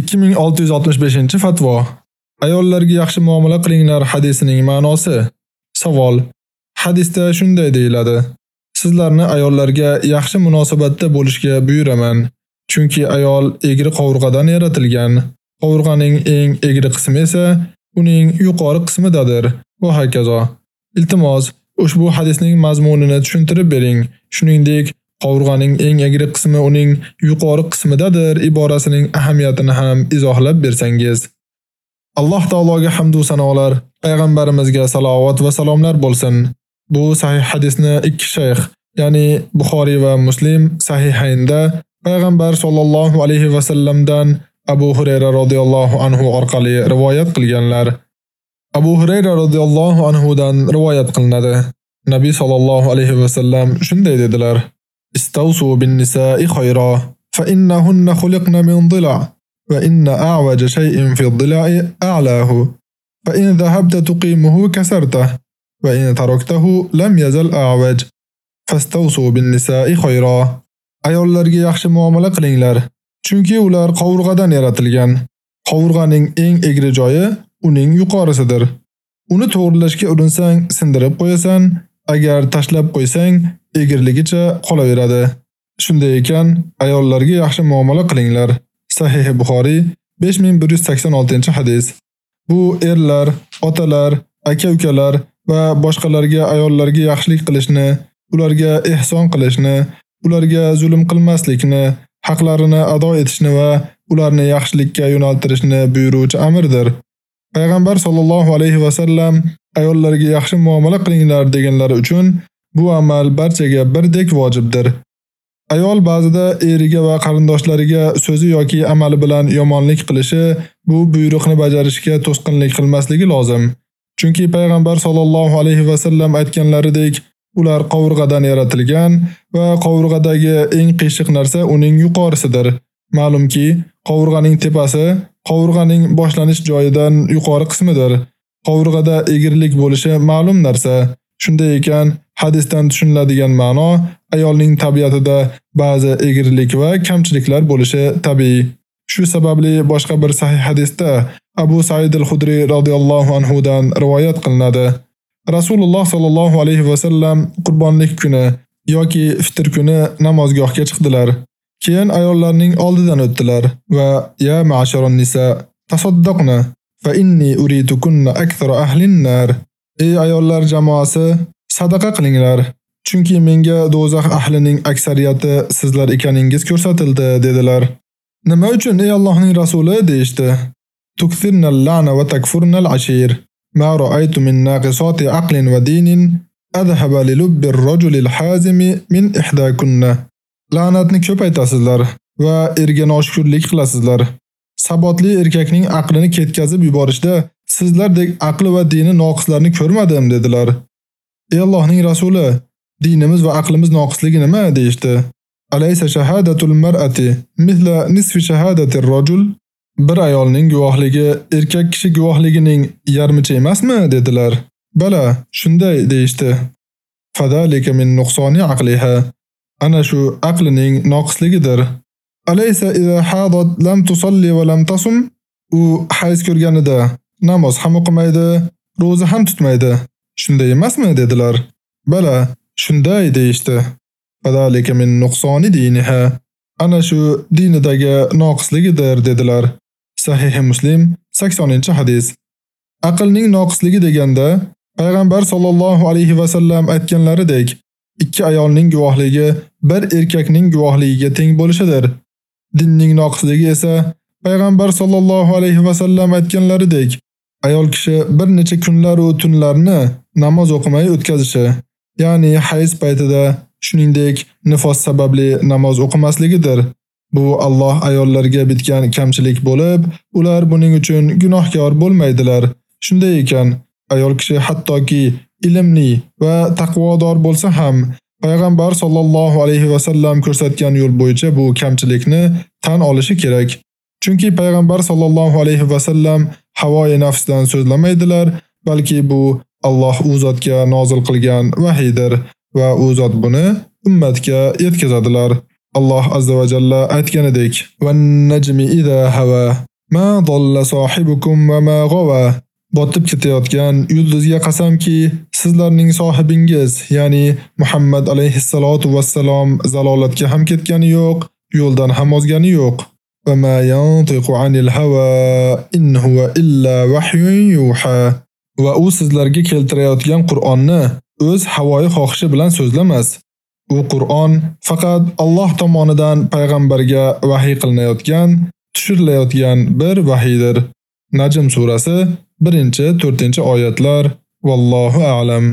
2665-fatvo. Ayollarga yaxshi muomala qilinglar hadisining ma'nosi. Savol: Hadisda shunday deyiladi: Sizlarni ayollarga yaxshi munosabatda bo'lishga buyuraman, chunki ayol egri qovurg'adan yaratilgan. Qovurg'aning eng egri qismi esa uning yuqori qismidadir va hokazo. Iltimos, ushbu hadisning mazmunini tushuntirib bering. Shuningdek, qovurg'aning eng egri qismi uning yuqori qismidadir iborasining ahamiyatini ham izohlab bersangiz. Alloh taologa hamd va sanolar, payg'ambarimizga salovat va salomlar bo'lsin. Bu sahih hadisni ikki shayx, ya'ni Buxoriy va Muslim sahihaynda payg'ambar sollallohu alayhi va sallamdan Abu Hurayra radhiyallohu anhu orqali rivoyat qilganlar. Abu Hurayra radhiyallohu anhu dan rivoyat qilinadi. Nabiy sallallohu alayhi va sallam shunday dedilar: "Istawsu bin nisa'i khayra, fa innahunna khuliqna min dhila'." وإن أعوج شيء في الضلع أعلاه فإن ذهبت تقيمه كسرته وإن تركته لم يزل أعوج فاستوصوا بالنساء خيرا Ayollarga yaxshi muomala qilinglar, chunki ular qovurg'adan yaratilgan. Qovurg'aning eng egri joyi uning yuqorisidir. Uni to'g'rilashga urinsang, sindirib qo'yasan, agar tashlab qo'ysang, egirligicha qolaveradi. Shunday ekan, ayollarga yaxshi muomala qilinglar. Sahih Buxoriy 5186-hadis. Bu erlar, otalar, aka-ukalar va boshqalarga ayollarga yaxshilik qilishni, ularga ehson qilishni, ularga zulm qilmaslikni, haqlarini ado etishni va ularni yaxshilikka yo'naltirishni buyuruvchi amirdir. Payg'ambar sollallohu alayhi va sallam ayollarga yaxshi muomala qilinglar deganlari uchun bu amal barchaga birdek vojibdir. Ayol ba'zida eriga va qarindoshlariga so'zi yoki amali bilan yomonlik qilishi bu buyruqni bajarishga to'sqinlik qilmasligi lozim. Chunki payg'ambar sollallohu alayhi va sallam aytganlaridek, ular qovurg'adan yaratilgan va qovurg'adagi eng qiyshiq narsa uning yuqorisidir. Ma'lumki, qovurg'aning tepasi qovurg'aning boshlanish joyidan yuqori qismidir. Qovurg'ada egirlik bo'lishi ma'lum narsa. Shunday ekan, hadisdan tushuniladigan ma'no ayolning tabiatida ba'zi egrilik va kamchiliklar bo'lishi tabiiy. Shu sababli boshqa bir sahih hadisda Abu Sa'id al-Khudri radhiyallohu anhu dan rivoyat qilinadi. Rasululloh sallallohu alayhi va sallam qurbonlik kuni yoki fitr kuni namozgohga chiqdilar. Keyin ayollarning oldidan o'tdilar va ya ma'sharon nisa tasaddaqna fa inni uritukunna akthara ahlin nar. Ey ayollar jamoasi, sadaqa qilinglar. Chunki menga dozaq ahlining aksariyati sizlar ekaningiz ko'rsatildi dedilar. Nima uchun ey Allohning rasuli deyshti. Tukthirnal la'na va takfurnal ashir. Ma ra'aytu min naqisati aqlin va dinin adhaba li lubbi ar-rajuli al-hazimi min ihdakunna. La'natni ko'paytasizlar va erga noshukrlik qilasizlar. Sabotli erkakning aqlini ketkazib yuborishda sizlardek aqli va dini noqislarni ko'rmadim dedilar. Ey Allohning rasuli, dinimiz va aqlimiz noqisligi nima deyshti? Alaysa shahadatul mar'ati mithla nisfi shahadati rajul Bir ayolning guvohligi erkak kishi guvohligining yarmicha emasmi dedilar. Bala, shunday deyshti. Fadalika min nuqsoni aqliha. Ana shu aqlining noqisligidir. Alaysa idha hadat lam tusalli va lam tasum? U hayz ko'rganida namoz ham o'qimaydi, roza ham tutmaydi. Shunday emasmi dedilar. Bala, shunday deyishdi. Fadalika min nuqsoni diniha. Ana shu dinidagi noqisligidir dedilar. Sahih Muslim 80-hadis. Aqlning noqisligi deganda payg'ambar sollallohu alayhi va sallam aytganlaridek, ikki ayolning guvohligi bir erkakning guvohligiga teng bo'lishidir. Dinning noqisligi esa payg'ambar sollallohu alayhi va sallam aytganlaridek, ayol kishi bir necha kunlar va tunlarni namoz o'qimay o'tkazishi, ya'ni hayz paytida, shuningdek nifos sababli namoz o'qimasligidir. Bu Alloh ayollarga bitgan kamchilik bo'lib, ular buning uchun gunohkor bo'lmaydilar. Shunday ekan, ayol kishi hattoki ilmli va taqvodor bo'lsa ham payg'ambar sollallohu alayhi va sallam ko'rsatgan yo'l bo'yicha bu kamchilikni tan olishi kerak. Chunki payg'ambar sollallohu alayhi va sallam havoyi nafsdan so'zlamaydilar, balki bu Alloh u zotga nozil qilgan vahiydir va u zot buni ummatga yetkazadilar. Alloh azza va jalla aytganidek: "Wan najmi idha hawa ma dalla sohibukum va ma ghawa" Botib ketayotgan yulduzga qasamki, sizlarning sohibingiz, ya'ni Muhammad alayhissalatu vassalom zalolatga ham ketgani yo'q, yo'ldan ham ozgani yo'q. وما ينطق عن الهوى hawa in huwa illa wahyun yuha. Va u sizlarga keltirayotgan Qur'onni o'z havoyi xohishi bilan so'zlamas. U Qur'on faqat Alloh tomonidan payg'ambarga vahiy qilinayotgan, tushirilayotgan bir vahiydir. Najm surasi 1-4 oyatlar. Vallohu a'lam.